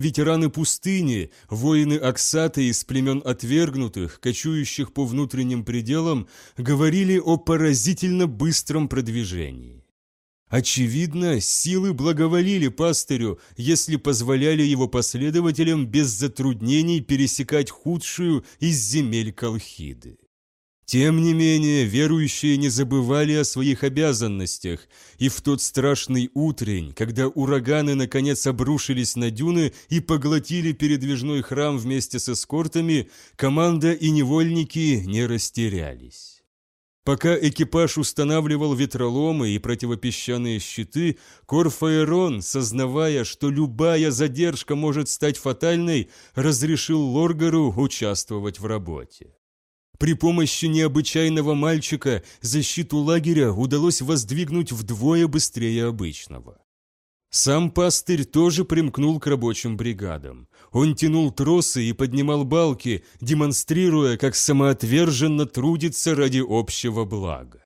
Ветераны пустыни, воины Аксаты из племен отвергнутых, кочующих по внутренним пределам, говорили о поразительно быстром продвижении. Очевидно, силы благоволили пастырю, если позволяли его последователям без затруднений пересекать худшую из земель Колхиды. Тем не менее, верующие не забывали о своих обязанностях, и в тот страшный утрень, когда ураганы наконец обрушились на дюны и поглотили передвижной храм вместе с эскортами, команда и невольники не растерялись. Пока экипаж устанавливал ветроломы и противопесчаные щиты, Корфаэрон, сознавая, что любая задержка может стать фатальной, разрешил Лоргару участвовать в работе. При помощи необычайного мальчика защиту лагеря удалось воздвигнуть вдвое быстрее обычного. Сам пастырь тоже примкнул к рабочим бригадам. Он тянул тросы и поднимал балки, демонстрируя, как самоотверженно трудится ради общего блага.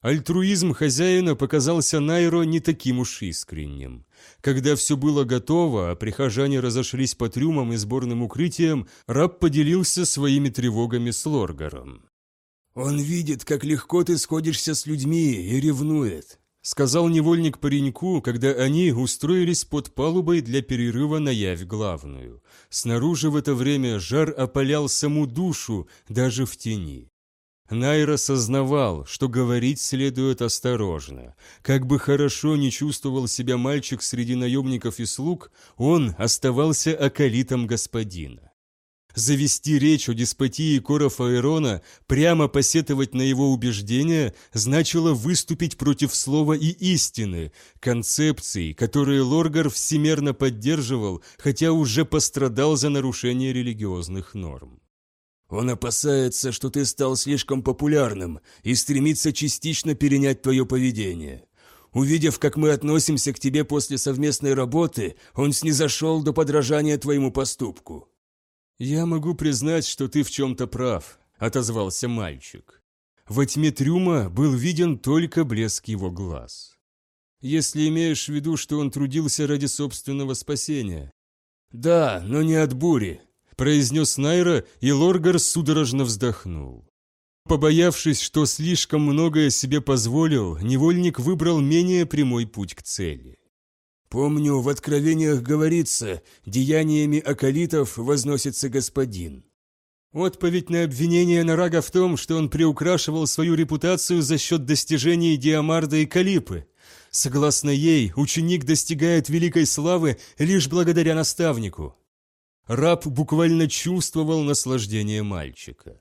Альтруизм хозяина показался Найро не таким уж искренним. Когда все было готово, а прихожане разошлись по трюмам и сборным укрытиям, раб поделился своими тревогами с Лоргаром. «Он видит, как легко ты сходишься с людьми и ревнует», сказал невольник пареньку, когда они устроились под палубой для перерыва на явь главную. Снаружи в это время жар опалял саму душу, даже в тени. Найра сознавал, что говорить следует осторожно. Как бы хорошо не чувствовал себя мальчик среди наемников и слуг, он оставался околитом господина. Завести речь о деспотии Кора Фаэрона, прямо посетовать на его убеждения, значило выступить против слова и истины, концепций, которые Лоргар всемерно поддерживал, хотя уже пострадал за нарушение религиозных норм. Он опасается, что ты стал слишком популярным и стремится частично перенять твое поведение. Увидев, как мы относимся к тебе после совместной работы, он снизошел до подражания твоему поступку». «Я могу признать, что ты в чем-то прав», — отозвался мальчик. Во тьме трюма был виден только блеск его глаз. «Если имеешь в виду, что он трудился ради собственного спасения». «Да, но не от бури произнес Найра, и Лоргар судорожно вздохнул. Побоявшись, что слишком многое себе позволил, невольник выбрал менее прямой путь к цели. «Помню, в откровениях говорится, деяниями акалитов возносится господин». Отповедь на обвинение Нарага в том, что он приукрашивал свою репутацию за счет достижений Диамарда и Калипы. Согласно ей, ученик достигает великой славы лишь благодаря наставнику. Раб буквально чувствовал наслаждение мальчика.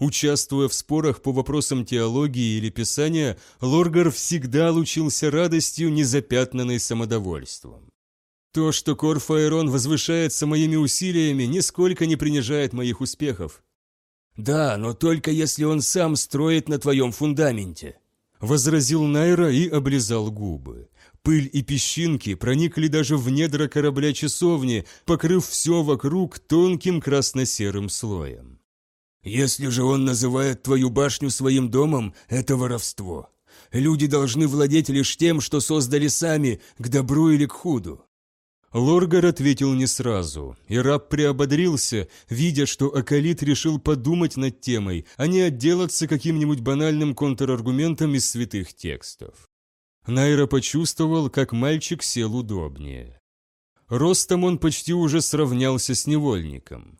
Участвуя в спорах по вопросам теологии или писания, Лоргар всегда лучился радостью, незапятнанной самодовольством. То, что Корфаэрон возвышается моими усилиями, нисколько не принижает моих успехов. «Да, но только если он сам строит на твоем фундаменте», — возразил Найра и облизал губы. Пыль и песчинки проникли даже в недра корабля-часовни, покрыв все вокруг тонким красно-серым слоем. «Если же он называет твою башню своим домом, это воровство. Люди должны владеть лишь тем, что создали сами, к добру или к худу». Лоргар ответил не сразу, и раб приободрился, видя, что Акалит решил подумать над темой, а не отделаться каким-нибудь банальным контраргументом из святых текстов. Найра почувствовал, как мальчик сел удобнее. Ростом он почти уже сравнялся с невольником.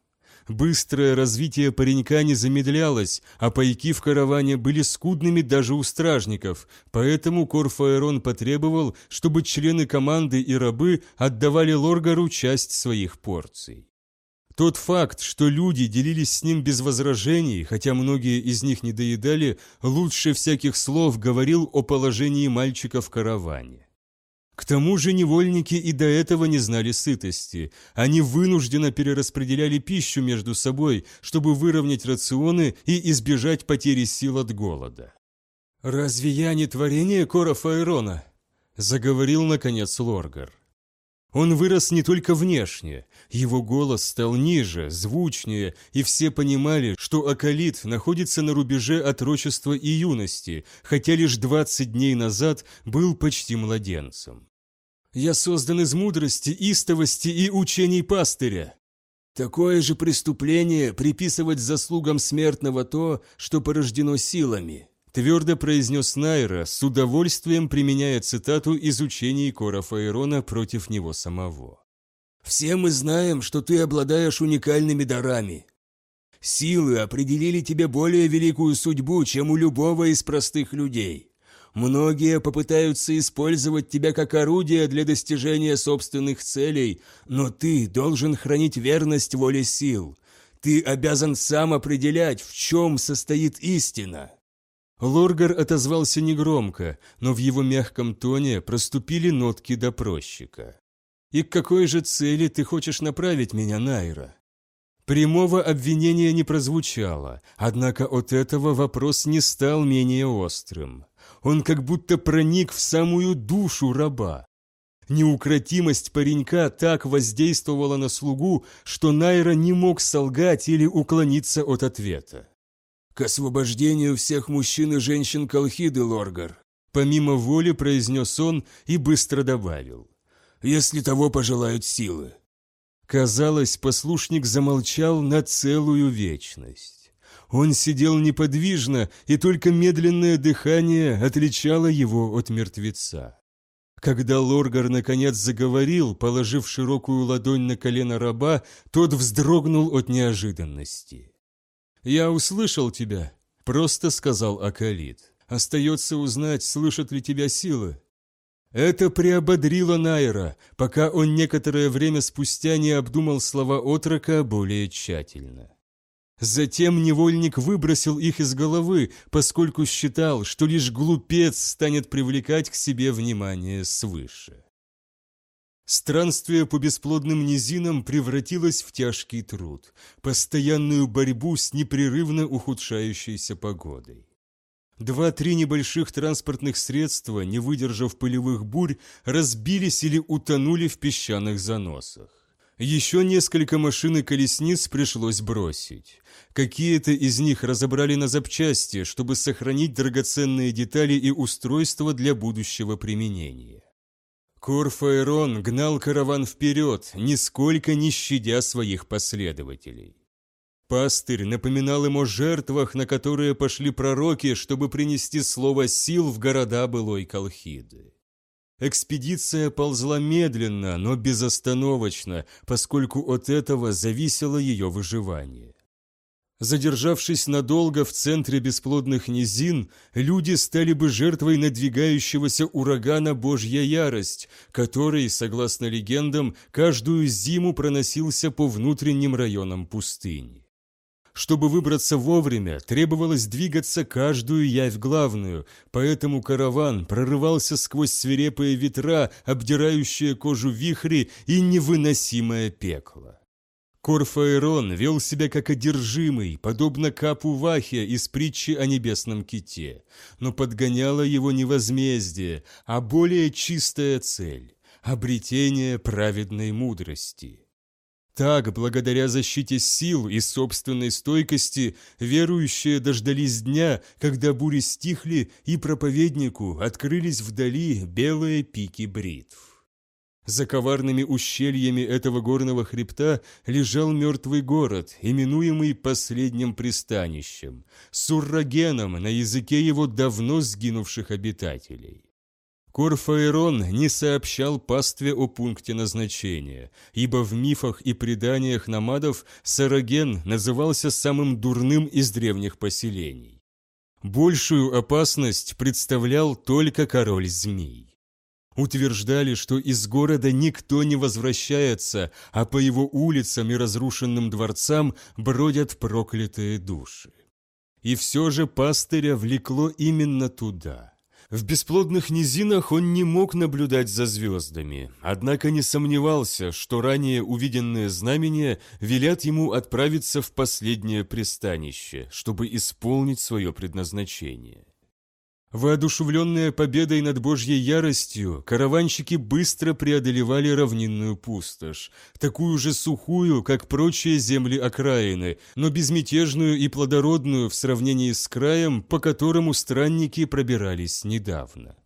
Быстрое развитие паренька не замедлялось, а пайки в караване были скудными даже у стражников, поэтому Корфаэрон потребовал, чтобы члены команды и рабы отдавали Лоргару часть своих порций. Тот факт, что люди делились с ним без возражений, хотя многие из них не доедали, лучше всяких слов говорил о положении мальчика в караване. К тому же невольники и до этого не знали сытости. Они вынужденно перераспределяли пищу между собой, чтобы выровнять рационы и избежать потери сил от голода. «Разве я не творение Кора Фаэрона?» – заговорил, наконец, Лоргар. Он вырос не только внешне, его голос стал ниже, звучнее, и все понимали, что Акалит находится на рубеже отрочества и юности, хотя лишь 20 дней назад был почти младенцем. Я создан из мудрости, истовости и учений пастыря. Такое же преступление приписывать заслугам смертного то, что порождено силами, твердо произнес Найра, с удовольствием применяя цитату из учений Кора Фаэрона против него самого. «Все мы знаем, что ты обладаешь уникальными дарами. Силы определили тебе более великую судьбу, чем у любого из простых людей. Многие попытаются использовать тебя как орудие для достижения собственных целей, но ты должен хранить верность воле сил. Ты обязан сам определять, в чем состоит истина». Лоргар отозвался негромко, но в его мягком тоне проступили нотки допросчика. «И к какой же цели ты хочешь направить меня, Найра?» Прямого обвинения не прозвучало, однако от этого вопрос не стал менее острым. Он как будто проник в самую душу раба. Неукротимость паренька так воздействовала на слугу, что Найра не мог солгать или уклониться от ответа. «К освобождению всех мужчин и женщин Колхиды, Лоргар», помимо воли произнес он и быстро добавил. «Если того пожелают силы». Казалось, послушник замолчал на целую вечность. Он сидел неподвижно, и только медленное дыхание отличало его от мертвеца. Когда Лоргар наконец заговорил, положив широкую ладонь на колено раба, тот вздрогнул от неожиданности. «Я услышал тебя», — просто сказал Акалит. «Остается узнать, слышат ли тебя силы». Это приободрило Найра, пока он некоторое время спустя не обдумал слова отрока более тщательно. Затем невольник выбросил их из головы, поскольку считал, что лишь глупец станет привлекать к себе внимание свыше. Странствие по бесплодным низинам превратилось в тяжкий труд, постоянную борьбу с непрерывно ухудшающейся погодой. Два-три небольших транспортных средства, не выдержав пылевых бурь, разбились или утонули в песчаных заносах. Еще несколько машин и колесниц пришлось бросить. Какие-то из них разобрали на запчасти, чтобы сохранить драгоценные детали и устройства для будущего применения. Корфаэрон гнал караван вперед, нисколько не щадя своих последователей. Пастырь напоминал ему о жертвах, на которые пошли пророки, чтобы принести слово сил в города былой Колхиды. Экспедиция ползла медленно, но безостановочно, поскольку от этого зависело ее выживание. Задержавшись надолго в центре бесплодных низин, люди стали бы жертвой надвигающегося урагана Божья ярость, который, согласно легендам, каждую зиму проносился по внутренним районам пустыни. Чтобы выбраться вовремя, требовалось двигаться каждую явь главную, поэтому караван прорывался сквозь свирепые ветра, обдирающие кожу вихри и невыносимое пекло. Корфаэрон вел себя как одержимый, подобно капу Вахе из притчи о небесном ките, но подгоняло его не возмездие, а более чистая цель – обретение праведной мудрости. Так, благодаря защите сил и собственной стойкости, верующие дождались дня, когда бури стихли, и проповеднику открылись вдали белые пики бритв. За коварными ущельями этого горного хребта лежал мертвый город, именуемый последним пристанищем, Суррагеном на языке его давно сгинувших обитателей. Корфаэрон не сообщал пастве о пункте назначения, ибо в мифах и преданиях намадов Сараген назывался самым дурным из древних поселений. Большую опасность представлял только король змей. Утверждали, что из города никто не возвращается, а по его улицам и разрушенным дворцам бродят проклятые души. И все же пастыря влекло именно туда – в бесплодных низинах он не мог наблюдать за звездами, однако не сомневался, что ранее увиденные знамения велят ему отправиться в последнее пристанище, чтобы исполнить свое предназначение. Воодушевленные победой над Божьей яростью, караванщики быстро преодолевали равнинную пустошь, такую же сухую, как прочие земли окраины, но безмятежную и плодородную в сравнении с краем, по которому странники пробирались недавно.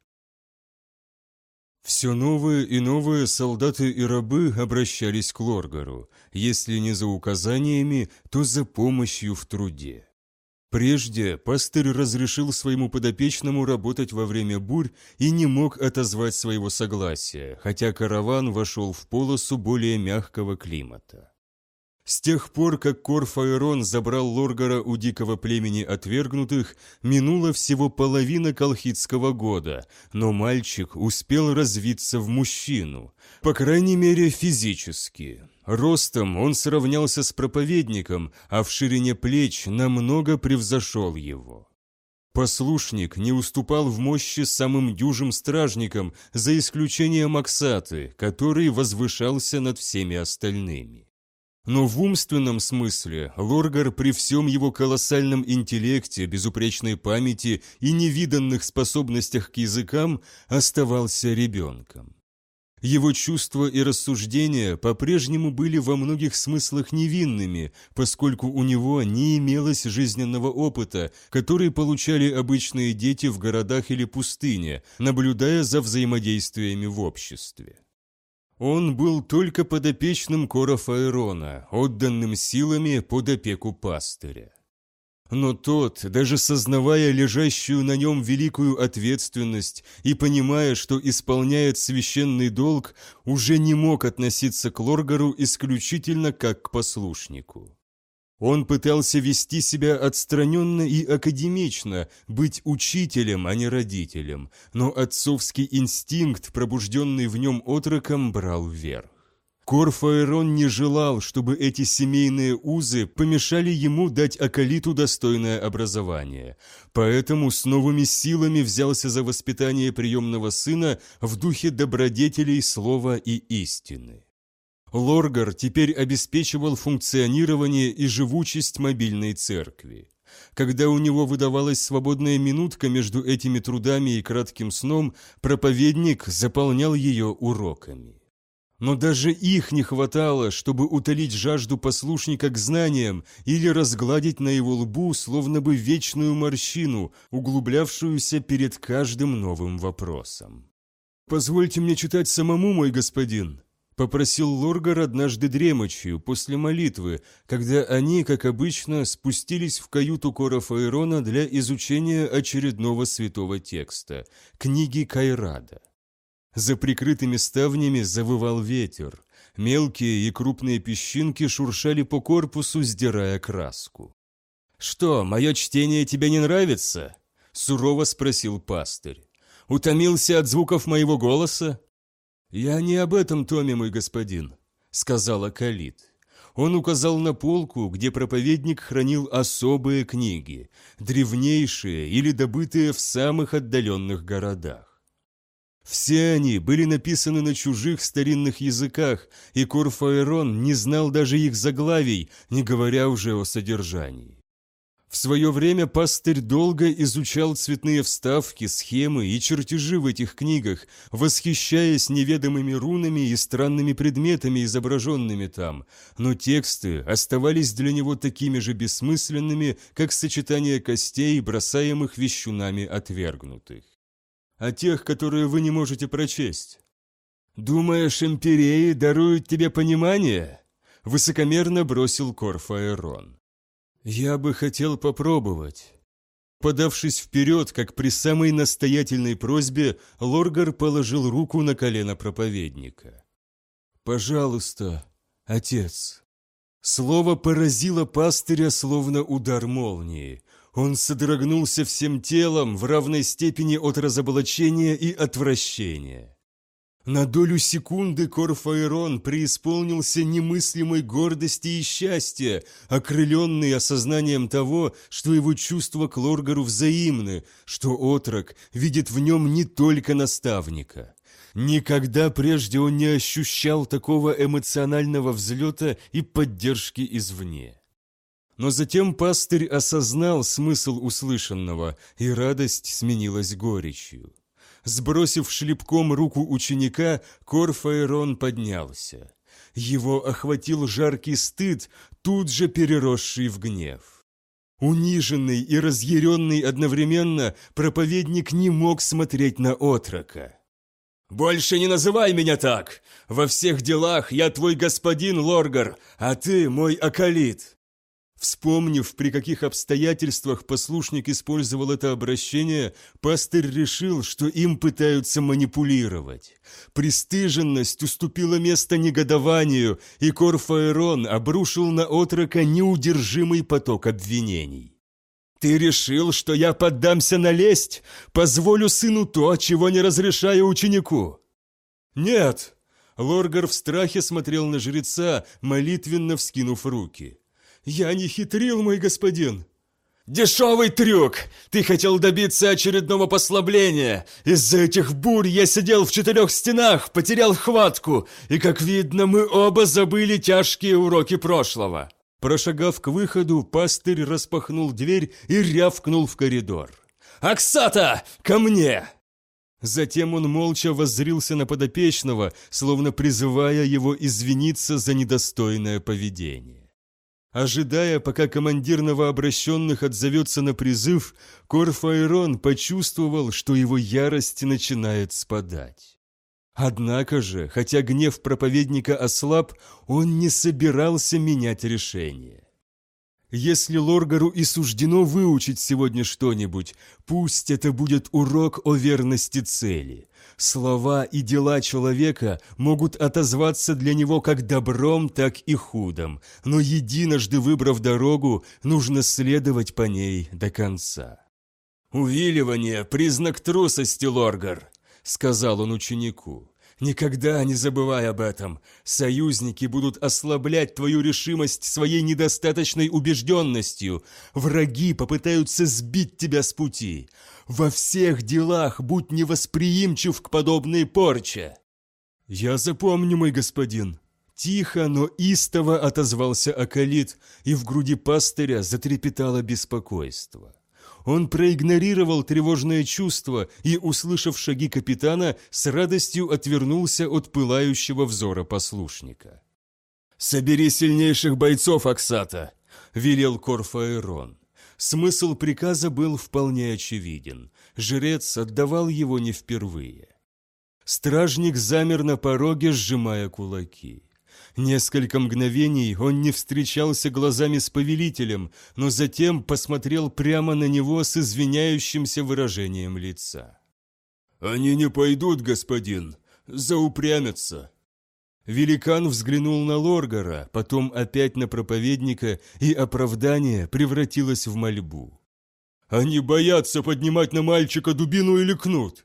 Все новые и новые солдаты и рабы обращались к Лоргару, если не за указаниями, то за помощью в труде. Прежде пастырь разрешил своему подопечному работать во время бурь и не мог отозвать своего согласия, хотя караван вошел в полосу более мягкого климата. С тех пор, как Корфаэрон забрал Лоргара у дикого племени отвергнутых, минуло всего половина колхидского года, но мальчик успел развиться в мужчину, по крайней мере физически. Ростом он сравнялся с проповедником, а в ширине плеч намного превзошел его. Послушник не уступал в мощи самым дюжим стражникам, за исключением Аксаты, который возвышался над всеми остальными. Но в умственном смысле Лоргар при всем его колоссальном интеллекте, безупречной памяти и невиданных способностях к языкам оставался ребенком. Его чувства и рассуждения по-прежнему были во многих смыслах невинными, поскольку у него не имелось жизненного опыта, который получали обычные дети в городах или пустыне, наблюдая за взаимодействиями в обществе. Он был только подопечным Кора Фаэрона, отданным силами под опеку пастыря. Но тот, даже сознавая лежащую на нем великую ответственность и понимая, что исполняет священный долг, уже не мог относиться к Лоргару исключительно как к послушнику. Он пытался вести себя отстраненно и академично, быть учителем, а не родителем, но отцовский инстинкт, пробужденный в нем отроком, брал вверх. Корфаэрон не желал, чтобы эти семейные узы помешали ему дать Акалиту достойное образование, поэтому с новыми силами взялся за воспитание приемного сына в духе добродетелей слова и истины. Лоргар теперь обеспечивал функционирование и живучесть мобильной церкви. Когда у него выдавалась свободная минутка между этими трудами и кратким сном, проповедник заполнял ее уроками. Но даже их не хватало, чтобы утолить жажду послушника к знаниям или разгладить на его лбу словно бы вечную морщину, углублявшуюся перед каждым новым вопросом. «Позвольте мне читать самому, мой господин», Попросил Лоргар однажды дремочью, после молитвы, когда они, как обычно, спустились в каюту Кора Фаэрона для изучения очередного святого текста – книги Кайрада. За прикрытыми ставнями завывал ветер. Мелкие и крупные песчинки шуршали по корпусу, сдирая краску. «Что, мое чтение тебе не нравится?» – сурово спросил пастырь. «Утомился от звуков моего голоса?» «Я не об этом томе, мой господин», — сказала Калит. Он указал на полку, где проповедник хранил особые книги, древнейшие или добытые в самых отдаленных городах. Все они были написаны на чужих старинных языках, и Курфаэрон не знал даже их заглавий, не говоря уже о содержании. В свое время пастырь долго изучал цветные вставки, схемы и чертежи в этих книгах, восхищаясь неведомыми рунами и странными предметами, изображенными там, но тексты оставались для него такими же бессмысленными, как сочетание костей, бросаемых вещунами отвергнутых. А тех, которые вы не можете прочесть. «Думаешь, империи даруют тебе понимание?» Высокомерно бросил Корфаэрон. «Я бы хотел попробовать». Подавшись вперед, как при самой настоятельной просьбе, Лоргар положил руку на колено проповедника. «Пожалуйста, отец». Слово поразило пастыря, словно удар молнии. Он содрогнулся всем телом в равной степени от разоблачения и отвращения. На долю секунды Корфаэрон преисполнился немыслимой гордости и счастья, окрыленный осознанием того, что его чувства к Лоргару взаимны, что отрок видит в нем не только наставника. Никогда прежде он не ощущал такого эмоционального взлета и поддержки извне. Но затем пастырь осознал смысл услышанного, и радость сменилась горечью. Сбросив шлепком руку ученика, Корфаэрон поднялся. Его охватил жаркий стыд, тут же переросший в гнев. Униженный и разъяренный одновременно, проповедник не мог смотреть на отрока. «Больше не называй меня так! Во всех делах я твой господин Лоргар, а ты мой акалит!» Вспомнив, при каких обстоятельствах послушник использовал это обращение, пастырь решил, что им пытаются манипулировать. Пристыженность уступила место негодованию, и Корфаэрон обрушил на отрока неудержимый поток обвинений. «Ты решил, что я поддамся на лесть? Позволю сыну то, чего не разрешаю ученику?» «Нет!» Лоргар в страхе смотрел на жреца, молитвенно вскинув руки. «Я не хитрил, мой господин!» «Дешевый трюк! Ты хотел добиться очередного послабления! Из-за этих бурь я сидел в четырех стенах, потерял хватку, и, как видно, мы оба забыли тяжкие уроки прошлого!» Прошагав к выходу, пастырь распахнул дверь и рявкнул в коридор. «Аксата, ко мне!» Затем он молча воззрился на подопечного, словно призывая его извиниться за недостойное поведение. Ожидая, пока командир новообращенных отзовется на призыв, Корфаэрон почувствовал, что его ярость начинает спадать. Однако же, хотя гнев проповедника ослаб, он не собирался менять решение. Если Лоргару и суждено выучить сегодня что-нибудь, пусть это будет урок о верности цели. Слова и дела человека могут отозваться для него как добром, так и худом, но единожды выбрав дорогу, нужно следовать по ней до конца. «Увиливание – признак трусости, Лоргар», – сказал он ученику. Никогда не забывай об этом. Союзники будут ослаблять твою решимость своей недостаточной убежденностью. Враги попытаются сбить тебя с пути. Во всех делах будь невосприимчив к подобной порче. Я запомню, мой господин. Тихо, но истово отозвался Акалит, и в груди пастыря затрепетало беспокойство. Он проигнорировал тревожное чувство и, услышав шаги капитана, с радостью отвернулся от пылающего взора послушника. «Собери сильнейших бойцов, Аксата!» – велел Корфаэрон. Смысл приказа был вполне очевиден. Жрец отдавал его не впервые. Стражник замер на пороге, сжимая кулаки. Несколько мгновений он не встречался глазами с повелителем, но затем посмотрел прямо на него с извиняющимся выражением лица. «Они не пойдут, господин, заупрямятся». Великан взглянул на Лоргара, потом опять на проповедника, и оправдание превратилось в мольбу. «Они боятся поднимать на мальчика дубину или кнут».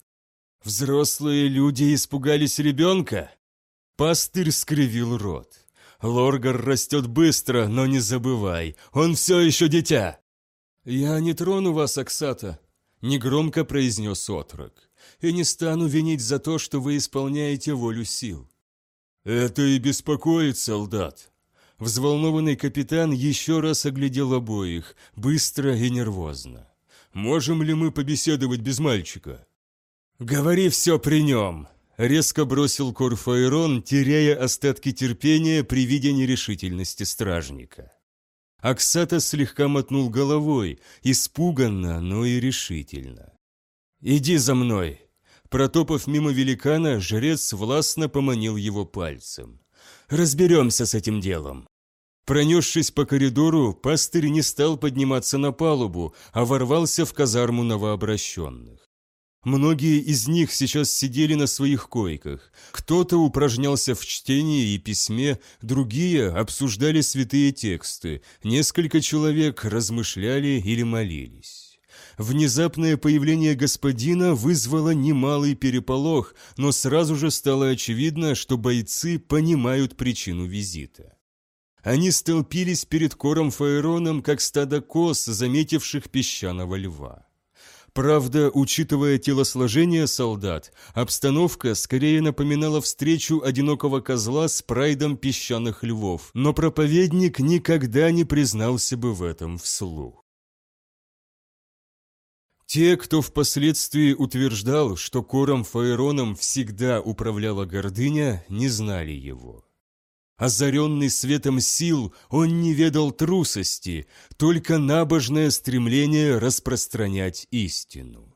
«Взрослые люди испугались ребенка?» Пастырь скривил рот. «Лоргар растет быстро, но не забывай, он все еще дитя!» «Я не трону вас, Аксата», — негромко произнес отрок, «и не стану винить за то, что вы исполняете волю сил». «Это и беспокоит, солдат». Взволнованный капитан еще раз оглядел обоих, быстро и нервозно. «Можем ли мы побеседовать без мальчика?» «Говори все при нем», резко бросил Корфаэрон, теряя остатки терпения при виде нерешительности стражника. Аксата слегка мотнул головой, испуганно, но и решительно. «Иди за мной!» Протопав мимо великана, жрец властно поманил его пальцем. «Разберемся с этим делом!» Пронесшись по коридору, пастырь не стал подниматься на палубу, а ворвался в казарму новообращенных. Многие из них сейчас сидели на своих койках. Кто-то упражнялся в чтении и письме, другие обсуждали святые тексты, несколько человек размышляли или молились. Внезапное появление господина вызвало немалый переполох, но сразу же стало очевидно, что бойцы понимают причину визита. Они столпились перед кором Фаэроном, как стадо коз, заметивших песчаного льва. Правда, учитывая телосложение солдат, обстановка скорее напоминала встречу одинокого козла с прайдом песчаных львов, но проповедник никогда не признался бы в этом вслух. Те, кто впоследствии утверждал, что кором Фаэроном всегда управляла гордыня, не знали его. Озаренный светом сил, он не ведал трусости, только набожное стремление распространять истину.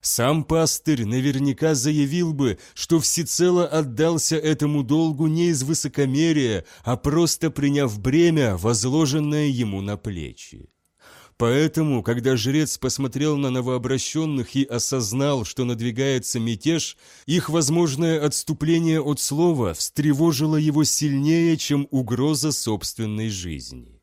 Сам пастырь наверняка заявил бы, что всецело отдался этому долгу не из высокомерия, а просто приняв бремя, возложенное ему на плечи. Поэтому, когда жрец посмотрел на новообращенных и осознал, что надвигается мятеж, их возможное отступление от слова встревожило его сильнее, чем угроза собственной жизни.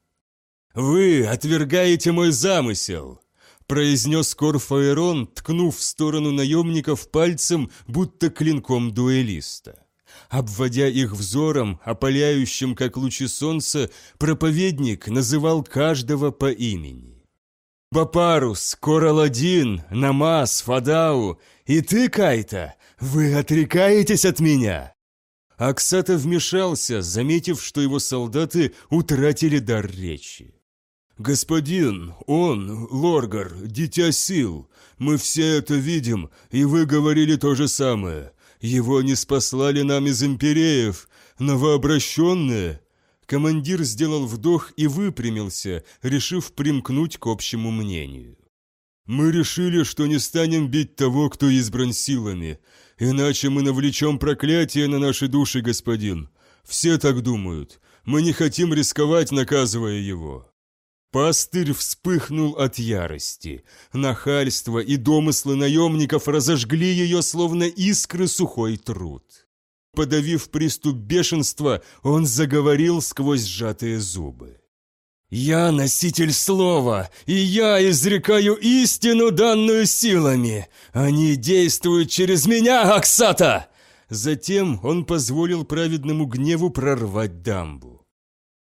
«Вы отвергаете мой замысел!» произнес Корфаэрон, ткнув в сторону наемников пальцем, будто клинком дуэлиста. Обводя их взором, опаляющим, как лучи солнца, проповедник называл каждого по имени. «Бапарус, Кораладин, Намаз, Фадау и ты, Кайта, вы отрекаетесь от меня!» Аксата вмешался, заметив, что его солдаты утратили дар речи. «Господин, он, Лоргар, дитя сил, мы все это видим, и вы говорили то же самое. Его не спаслали нам из импереев, новообращенные». Командир сделал вдох и выпрямился, решив примкнуть к общему мнению. «Мы решили, что не станем бить того, кто избран силами, иначе мы навлечем проклятие на наши души, господин. Все так думают. Мы не хотим рисковать, наказывая его». Пастырь вспыхнул от ярости. Нахальство и домыслы наемников разожгли ее, словно искры сухой труд. Подавив приступ бешенства, он заговорил сквозь сжатые зубы. «Я носитель слова, и я изрекаю истину, данную силами. Они действуют через меня, Аксата!» Затем он позволил праведному гневу прорвать дамбу.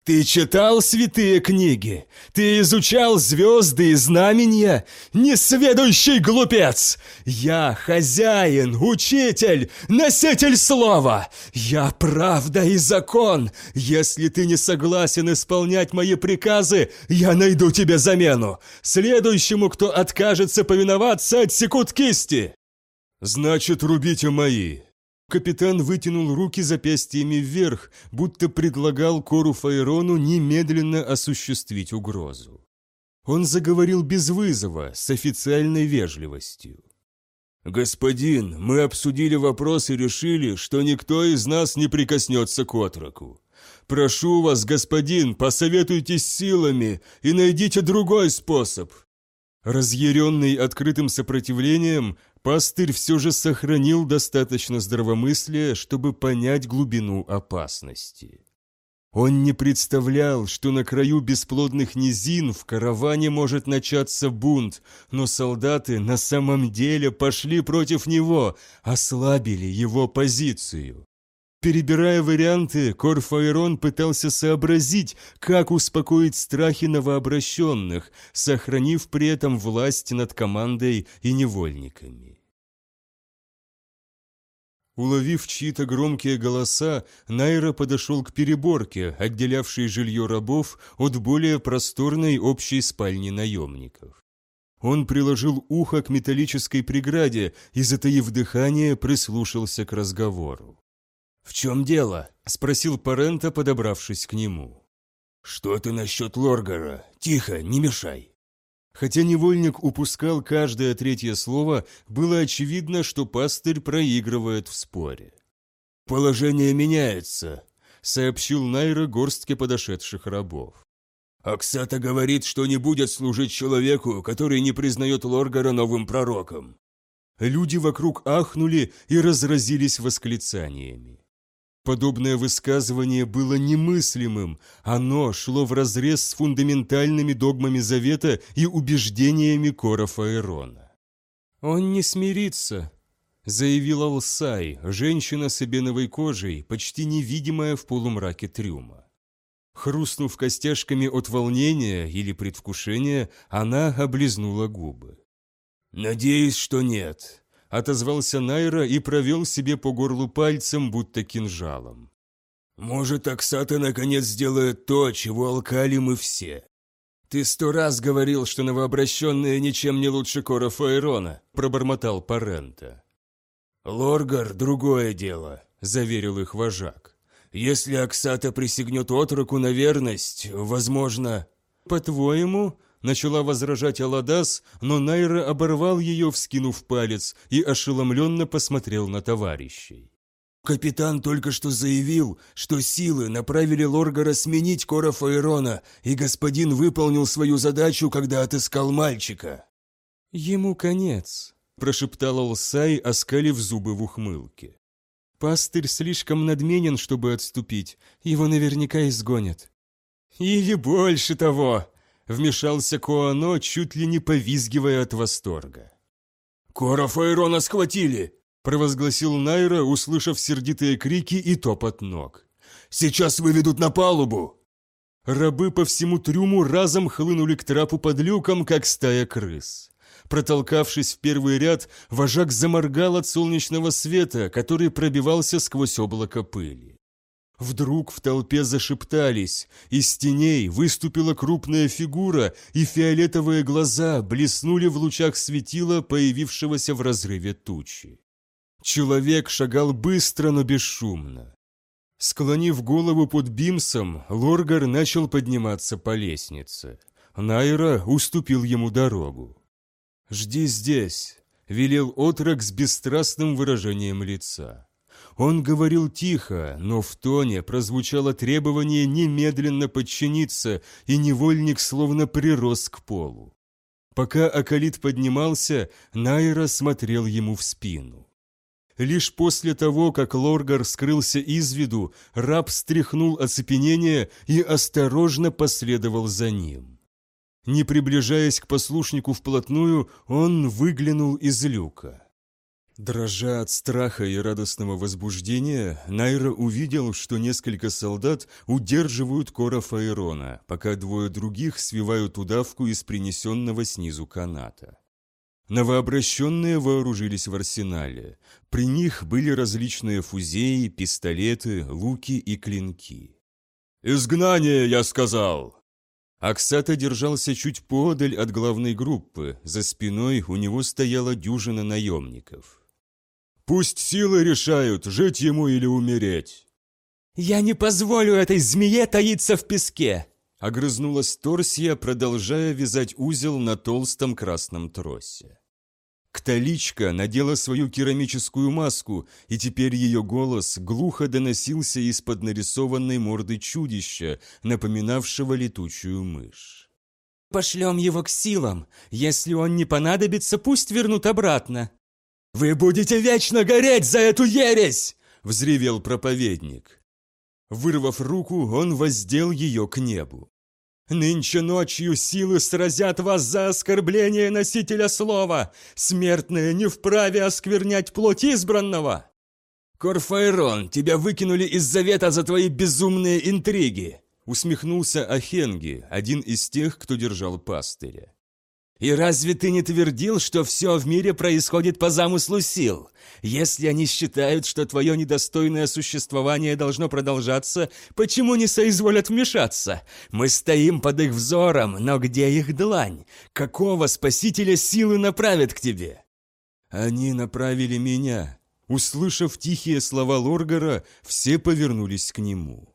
Ты читал святые книги? Ты изучал звезды и знамения? Несведущий глупец! Я хозяин, учитель, носитель слова! Я правда и закон! Если ты не согласен исполнять мои приказы, я найду тебе замену! Следующему, кто откажется повиноваться, отсекут кисти!» «Значит, рубите мои!» Капитан вытянул руки запястьями вверх, будто предлагал Кору Фаерону немедленно осуществить угрозу. Он заговорил без вызова, с официальной вежливостью. «Господин, мы обсудили вопрос и решили, что никто из нас не прикоснется к отроку. Прошу вас, господин, посоветуйтесь силами и найдите другой способ». Разъяренный открытым сопротивлением, пастырь все же сохранил достаточно здравомыслия, чтобы понять глубину опасности. Он не представлял, что на краю бесплодных низин в караване может начаться бунт, но солдаты на самом деле пошли против него, ослабили его позицию. Перебирая варианты, Корфаэрон пытался сообразить, как успокоить страхи новообращенных, сохранив при этом власть над командой и невольниками. Уловив чьи-то громкие голоса, Найра подошел к переборке, отделявшей жилье рабов от более просторной общей спальни наемников. Он приложил ухо к металлической преграде и, затаив дыхание, прислушался к разговору. «В чем дело?» – спросил Парента, подобравшись к нему. «Что ты насчет Лоргара? Тихо, не мешай!» Хотя невольник упускал каждое третье слово, было очевидно, что пастырь проигрывает в споре. «Положение меняется», — сообщил Найра горстке подошедших рабов. «Аксата говорит, что не будет служить человеку, который не признает Лоргара новым пророком». Люди вокруг ахнули и разразились восклицаниями. Подобное высказывание было немыслимым, оно шло вразрез с фундаментальными догмами Завета и убеждениями Кора Фаэрона. «Он не смирится», — заявила Алсай, женщина с эбеновой кожей, почти невидимая в полумраке трюма. Хрустнув костяшками от волнения или предвкушения, она облизнула губы. «Надеюсь, что нет», отозвался Найра и провел себе по горлу пальцем, будто кинжалом. «Может, Аксата наконец сделает то, чего алкали мы все». «Ты сто раз говорил, что новообращенные ничем не лучше Кора Фаэрона», – пробормотал Парента. «Лоргар – другое дело», – заверил их вожак. «Если Аксата присягнет отроку на верность, возможно...» «По-твоему, Начала возражать Аладас, но Найра оборвал ее, вскинув палец, и ошеломленно посмотрел на товарищей. «Капитан только что заявил, что силы направили Лоргара сменить Кора Фаэрона, и господин выполнил свою задачу, когда отыскал мальчика». «Ему конец», – прошептал Алсай, оскалив зубы в ухмылке. «Пастырь слишком надменен, чтобы отступить, его наверняка изгонят». «Или больше того», Вмешался Коано, чуть ли не повизгивая от восторга. «Кора Фаэрона схватили!» провозгласил Найра, услышав сердитые крики и топот ног. «Сейчас выведут на палубу!» Рабы по всему трюму разом хлынули к трапу под люком, как стая крыс. Протолкавшись в первый ряд, вожак заморгал от солнечного света, который пробивался сквозь облако пыли. Вдруг в толпе зашептались, из теней выступила крупная фигура, и фиолетовые глаза блеснули в лучах светила, появившегося в разрыве тучи. Человек шагал быстро, но бесшумно. Склонив голову под бимсом, Лоргар начал подниматься по лестнице. Найра уступил ему дорогу. «Жди здесь», — велел отрок с бесстрастным выражением лица. Он говорил тихо, но в тоне прозвучало требование немедленно подчиниться, и невольник словно прирос к полу. Пока Акалит поднимался, Найра смотрел ему в спину. Лишь после того, как Лоргар скрылся из виду, раб стряхнул оцепенение и осторожно последовал за ним. Не приближаясь к послушнику вплотную, он выглянул из люка. Дрожа от страха и радостного возбуждения, Найра увидел, что несколько солдат удерживают Кора Фаэрона, пока двое других свивают удавку из принесенного снизу каната. Новообращенные вооружились в арсенале. При них были различные фузеи, пистолеты, луки и клинки. «Изгнание, я сказал!» Аксата держался чуть подаль от главной группы, за спиной у него стояла дюжина наемников. Пусть силы решают, жить ему или умереть. «Я не позволю этой змее таиться в песке!» Огрызнулась Торсия, продолжая вязать узел на толстом красном тросе. Кталичка надела свою керамическую маску, и теперь ее голос глухо доносился из-под нарисованной морды чудища, напоминавшего летучую мышь. «Пошлем его к силам. Если он не понадобится, пусть вернут обратно. «Вы будете вечно гореть за эту ересь!» – взревел проповедник. Вырвав руку, он воздел ее к небу. «Нынче ночью силы сразят вас за оскорбление носителя слова! Смертные не вправе осквернять плоть избранного!» «Корфайрон, тебя выкинули из завета за твои безумные интриги!» Усмехнулся Ахенги, один из тех, кто держал пастыря. И разве ты не твердил, что все в мире происходит по замыслу сил? Если они считают, что твое недостойное существование должно продолжаться, почему не соизволят вмешаться? Мы стоим под их взором, но где их длань? Какого спасителя силы направят к тебе? Они направили меня. Услышав тихие слова Лоргара, все повернулись к нему.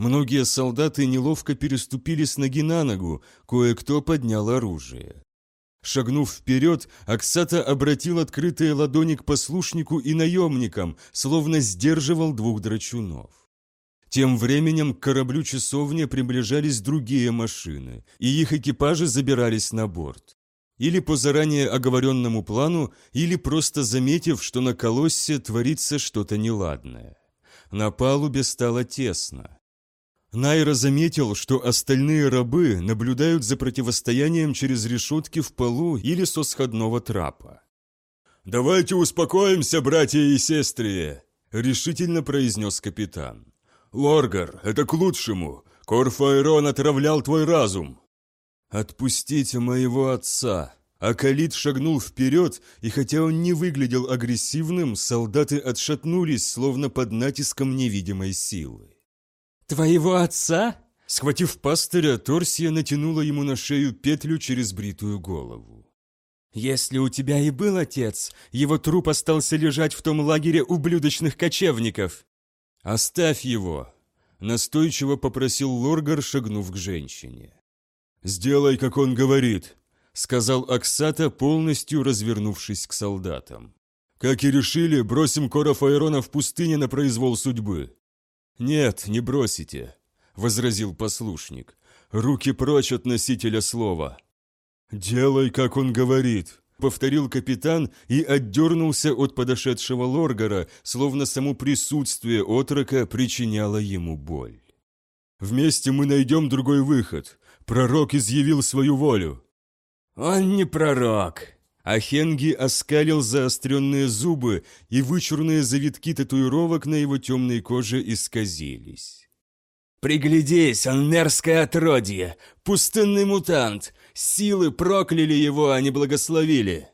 Многие солдаты неловко переступили с ноги на ногу, кое-кто поднял оружие. Шагнув вперед, Аксата обратил открытые ладони к послушнику и наемникам, словно сдерживал двух драчунов. Тем временем к кораблю часовни приближались другие машины, и их экипажи забирались на борт. Или по заранее оговоренному плану, или просто заметив, что на колоссе творится что-то неладное. На палубе стало тесно. Найра заметил, что остальные рабы наблюдают за противостоянием через решетки в полу или со сходного трапа. «Давайте успокоимся, братья и сестры!» – решительно произнес капитан. «Лоргар, это к лучшему! Корфаэрон отравлял твой разум!» «Отпустите моего отца!» Акалит шагнул вперед, и хотя он не выглядел агрессивным, солдаты отшатнулись, словно под натиском невидимой силы. «Твоего отца?» Схватив пастыря, Торсия натянула ему на шею петлю через бритую голову. «Если у тебя и был отец, его труп остался лежать в том лагере ублюдочных кочевников». «Оставь его!» – настойчиво попросил Лоргар, шагнув к женщине. «Сделай, как он говорит», — сказал Аксата, полностью развернувшись к солдатам. «Как и решили, бросим Кора Фаерона в пустыне на произвол судьбы». «Нет, не бросите», — возразил послушник. «Руки прочь от носителя слова». «Делай, как он говорит», — повторил капитан и отдернулся от подошедшего Лоргара, словно само присутствие отрока причиняло ему боль. «Вместе мы найдем другой выход. Пророк изъявил свою волю». «Он не пророк», Ахенги оскалил заостренные зубы, и вычурные завитки татуировок на его темной коже исказились. «Приглядись, он мерзкое отродье, пустынный мутант, силы прокляли его, а не благословили».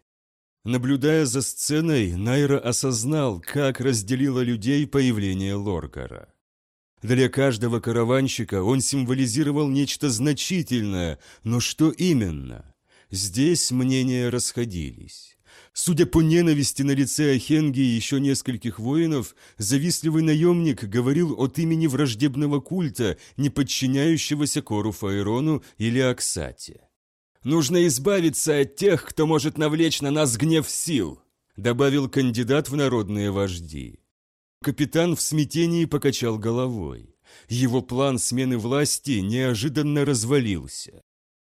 Наблюдая за сценой, Найра осознал, как разделило людей появление Лоргара. Для каждого караванщика он символизировал нечто значительное, но что именно? Здесь мнения расходились. Судя по ненависти на лице Ахенги и еще нескольких воинов, завистливый наемник говорил от имени враждебного культа, не подчиняющегося Кору Фаэрону или Аксате. «Нужно избавиться от тех, кто может навлечь на нас гнев сил», добавил кандидат в народные вожди. Капитан в смятении покачал головой. Его план смены власти неожиданно развалился.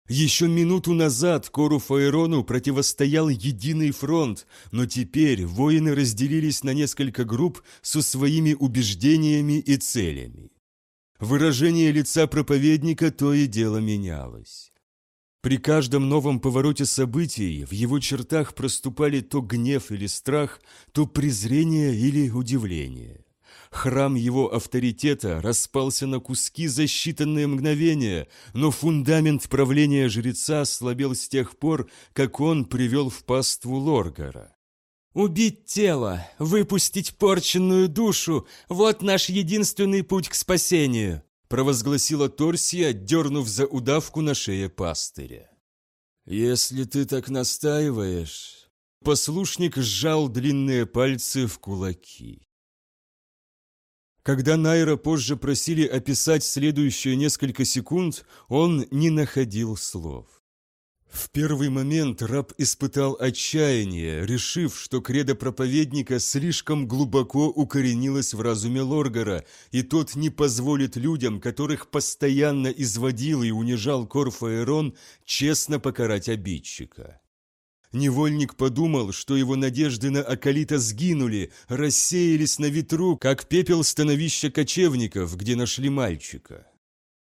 Еще минуту назад Кору Фаэрону противостоял единый фронт, но теперь воины разделились на несколько групп со своими убеждениями и целями. Выражение лица проповедника то и дело менялось. При каждом новом повороте событий в его чертах проступали то гнев или страх, то презрение или удивление. Храм его авторитета распался на куски за считанные мгновения, но фундамент правления жреца слабел с тех пор, как он привел в паству Лоргара. «Убить тело, выпустить порченную душу – вот наш единственный путь к спасению», провозгласила Торсия, дернув за удавку на шее пастыря. «Если ты так настаиваешь...» Послушник сжал длинные пальцы в кулаки. Когда Найра позже просили описать следующие несколько секунд, он не находил слов. В первый момент раб испытал отчаяние, решив, что кредо проповедника слишком глубоко укоренилось в разуме Лоргара, и тот не позволит людям, которых постоянно изводил и унижал Корфаэрон, честно покарать обидчика. Невольник подумал, что его надежды на Акалита сгинули, рассеялись на ветру, как пепел становища кочевников, где нашли мальчика.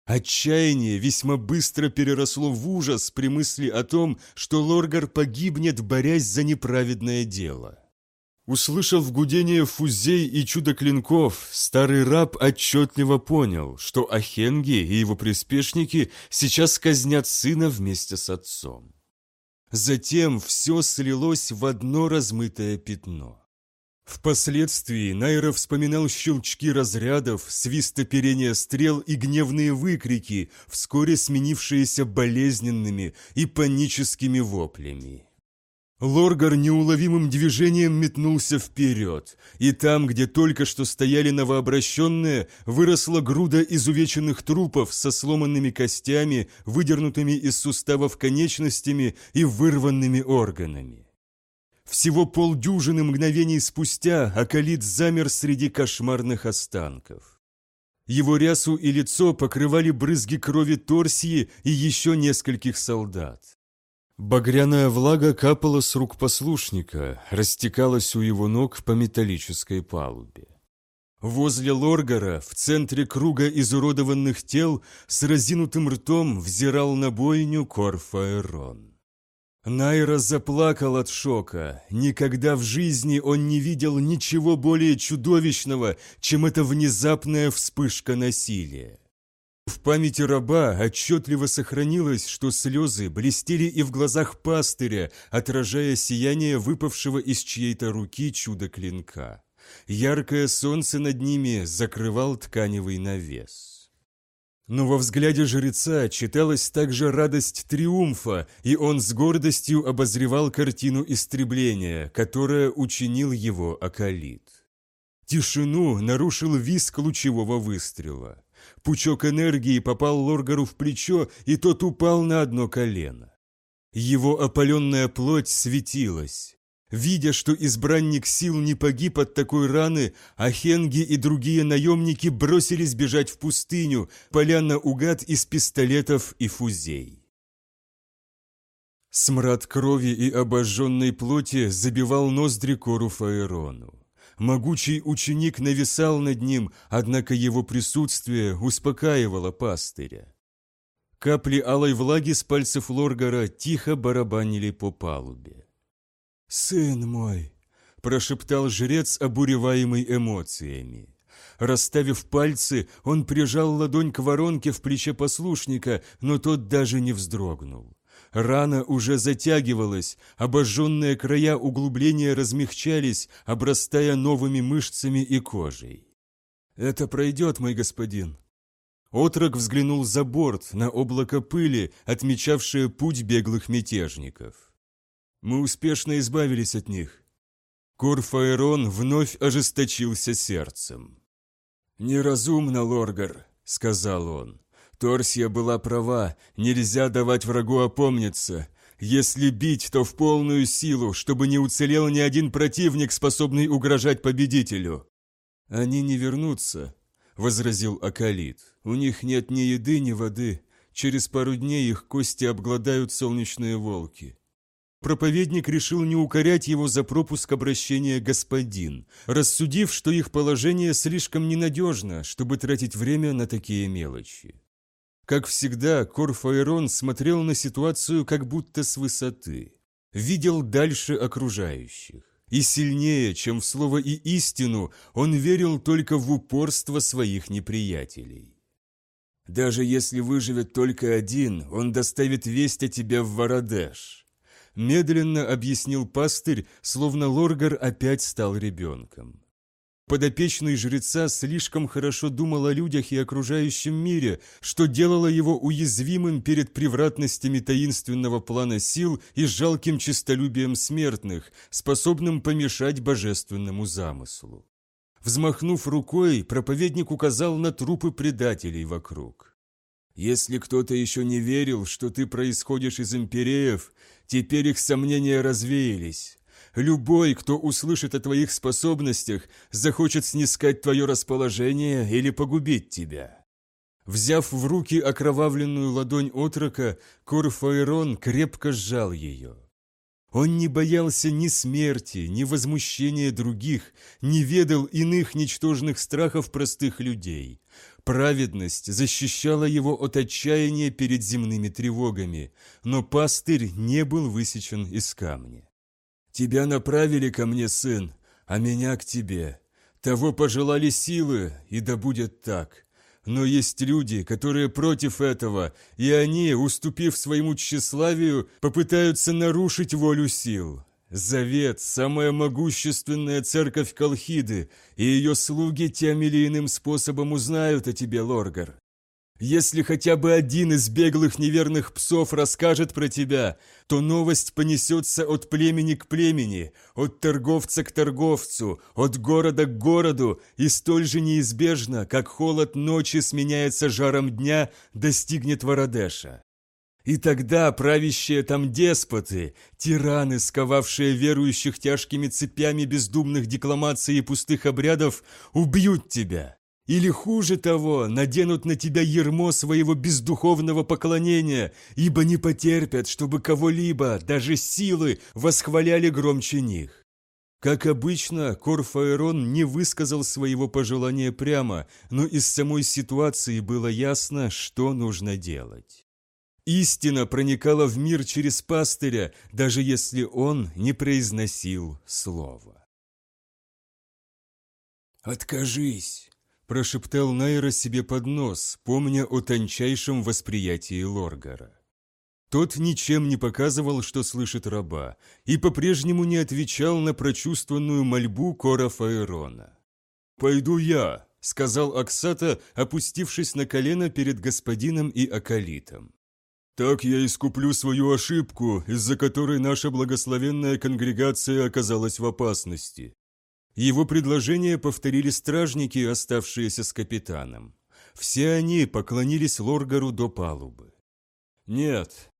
Отчаяние весьма быстро переросло в ужас при мысли о том, что Лоргар погибнет, борясь за неправедное дело. Услышав гудение фузей и чудо клинков, старый раб отчетливо понял, что Ахенги и его приспешники сейчас казнят сына вместе с отцом. Затем все слилось в одно размытое пятно. Впоследствии Найра вспоминал щелчки разрядов, свист оперения стрел и гневные выкрики, вскоре сменившиеся болезненными и паническими воплями. Лоргар неуловимым движением метнулся вперед, и там, где только что стояли новообращенные, выросла груда изувеченных трупов со сломанными костями, выдернутыми из суставов конечностями и вырванными органами. Всего полдюжины мгновений спустя Акалит замер среди кошмарных останков. Его рясу и лицо покрывали брызги крови Торсии и еще нескольких солдат. Багряная влага капала с рук послушника, растекалась у его ног по металлической палубе. Возле Лоргара, в центре круга изуродованных тел, с разинутым ртом взирал на бойню Корфаэрон. Найра заплакал от шока. Никогда в жизни он не видел ничего более чудовищного, чем эта внезапная вспышка насилия. В памяти раба отчетливо сохранилось, что слезы блестели и в глазах пастыря, отражая сияние выпавшего из чьей-то руки чудо-клинка. Яркое солнце над ними закрывал тканевый навес. Но во взгляде жреца читалась также радость триумфа, и он с гордостью обозревал картину истребления, которая учинил его Акалит. Тишину нарушил виск лучевого выстрела. Пучок энергии попал Лоргару в плечо, и тот упал на одно колено. Его опаленная плоть светилась. Видя, что избранник сил не погиб от такой раны, Ахенги и другие наемники бросились бежать в пустыню, поля наугад из пистолетов и фузей. Смрад крови и обожженной плоти забивал ноздри Кору Фаэрону. Могучий ученик нависал над ним, однако его присутствие успокаивало пастыря. Капли алой влаги с пальцев Лоргара тихо барабанили по палубе. «Сын мой!» – прошептал жрец, обуреваемый эмоциями. Расставив пальцы, он прижал ладонь к воронке в плече послушника, но тот даже не вздрогнул. Рана уже затягивалась, обожженные края углубления размягчались, обрастая новыми мышцами и кожей. «Это пройдет, мой господин». Отрок взглянул за борт на облако пыли, отмечавшее путь беглых мятежников. «Мы успешно избавились от них». Курфаэрон вновь ожесточился сердцем. «Неразумно, Лоргар», — сказал он. Торсия была права, нельзя давать врагу опомниться. Если бить, то в полную силу, чтобы не уцелел ни один противник, способный угрожать победителю. Они не вернутся, возразил Акалит. У них нет ни еды, ни воды. Через пару дней их кости обгладают солнечные волки. Проповедник решил не укорять его за пропуск обращения «господин», рассудив, что их положение слишком ненадежно, чтобы тратить время на такие мелочи. Как всегда, Корфаэрон смотрел на ситуацию как будто с высоты. Видел дальше окружающих. И сильнее, чем в слово и истину, он верил только в упорство своих неприятелей. «Даже если выживет только один, он доставит весть о тебе в Вородеш», медленно объяснил пастырь, словно Лоргар опять стал ребенком. Подопечный жреца слишком хорошо думал о людях и окружающем мире, что делало его уязвимым перед превратностями таинственного плана сил и жалким честолюбием смертных, способным помешать божественному замыслу. Взмахнув рукой, проповедник указал на трупы предателей вокруг. «Если кто-то еще не верил, что ты происходишь из империев, теперь их сомнения развеялись. Любой, кто услышит о твоих способностях, захочет снискать твое расположение или погубить тебя». Взяв в руки окровавленную ладонь отрока, Корфаэрон крепко сжал ее. Он не боялся ни смерти, ни возмущения других, не ведал иных ничтожных страхов простых людей. Праведность защищала его от отчаяния перед земными тревогами, но пастырь не был высечен из камня. Тебя направили ко мне, сын, а меня к тебе. Того пожелали силы, и да будет так. Но есть люди, которые против этого, и они, уступив своему тщеславию, попытаются нарушить волю сил. Завет – самая могущественная церковь Колхиды, и ее слуги тем или иным способом узнают о тебе, Лоргар. Если хотя бы один из беглых неверных псов расскажет про тебя, то новость понесется от племени к племени, от торговца к торговцу, от города к городу, и столь же неизбежно, как холод ночи сменяется жаром дня, достигнет Вородеша. И тогда правящие там деспоты, тираны, сковавшие верующих тяжкими цепями бездумных декламаций и пустых обрядов, убьют тебя. Или хуже того, наденут на тебя ермо своего бездуховного поклонения, ибо не потерпят, чтобы кого-либо, даже силы, восхваляли громче них. Как обычно, Корфаэрон не высказал своего пожелания прямо, но из самой ситуации было ясно, что нужно делать. Истина проникала в мир через пастыря, даже если он не произносил слова. «Откажись!» Прошептал Найра себе под нос, помня о тончайшем восприятии Лоргара. Тот ничем не показывал, что слышит раба, и по-прежнему не отвечал на прочувствованную мольбу Кора Фаэрона. «Пойду я», — сказал Аксата, опустившись на колено перед господином и Акалитом. «Так я искуплю свою ошибку, из-за которой наша благословенная конгрегация оказалась в опасности. Его предложение повторили стражники, оставшиеся с капитаном. Все они поклонились Лоргару до палубы. Нет,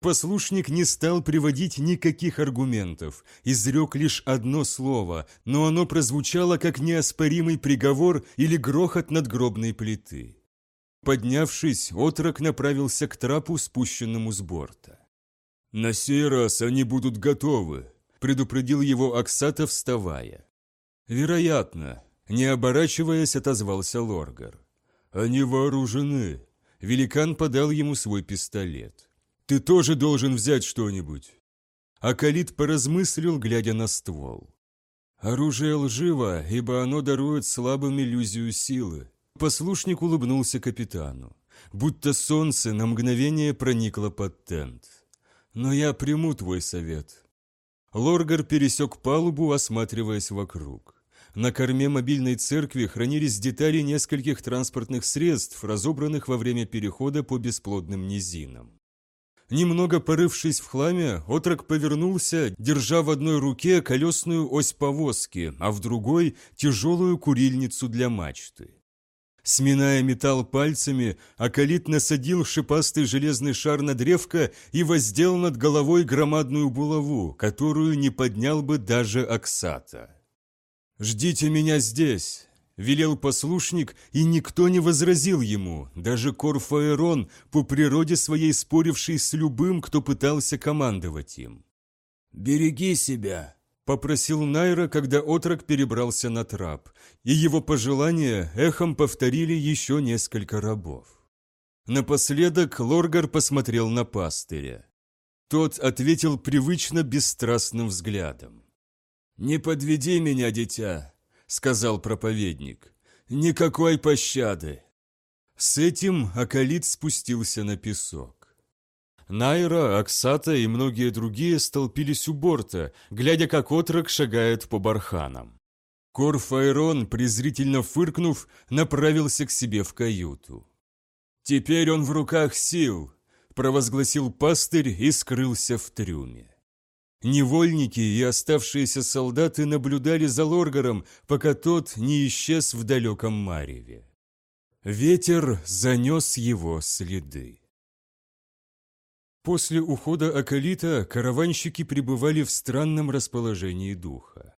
Послушник не стал приводить никаких аргументов, изрек лишь одно слово, но оно прозвучало как неоспоримый приговор или грохот надгробной плиты. Поднявшись, отрок направился к трапу, спущенному с борта. «На сей раз они будут готовы», – предупредил его Аксата, вставая. «Вероятно», – не оборачиваясь, отозвался Лоргар. «Они вооружены». Великан подал ему свой пистолет. Ты тоже должен взять что-нибудь». Акалит поразмыслил, глядя на ствол. «Оружие лживо, ибо оно дарует слабым иллюзию силы». Послушник улыбнулся капитану, будто солнце на мгновение проникло под тент. «Но я приму твой совет». Лоргар пересек палубу, осматриваясь вокруг. На корме мобильной церкви хранились детали нескольких транспортных средств, разобранных во время перехода по бесплодным низинам. Немного порывшись в хламе, отрок повернулся, держа в одной руке колесную ось повозки, а в другой – тяжелую курильницу для мачты. Сминая металл пальцами, Акалит насадил шипастый железный шар на древко и воздел над головой громадную булаву, которую не поднял бы даже Аксата. «Ждите меня здесь!» велел послушник, и никто не возразил ему, даже Корфаэрон, по природе своей споривший с любым, кто пытался командовать им. «Береги себя», — попросил Найра, когда отрок перебрался на трап, и его пожелания эхом повторили еще несколько рабов. Напоследок Лоргар посмотрел на пастыря. Тот ответил привычно бесстрастным взглядом. «Не подведи меня, дитя, сказал проповедник. «Никакой пощады!» С этим Акалит спустился на песок. Найра, Аксата и многие другие столпились у борта, глядя, как отрок шагает по барханам. Корфайрон, презрительно фыркнув, направился к себе в каюту. «Теперь он в руках сил», – провозгласил пастырь и скрылся в трюме. Невольники и оставшиеся солдаты наблюдали за Лоргаром, пока тот не исчез в далеком Мареве. Ветер занес его следы. После ухода Акалита караванщики пребывали в странном расположении духа.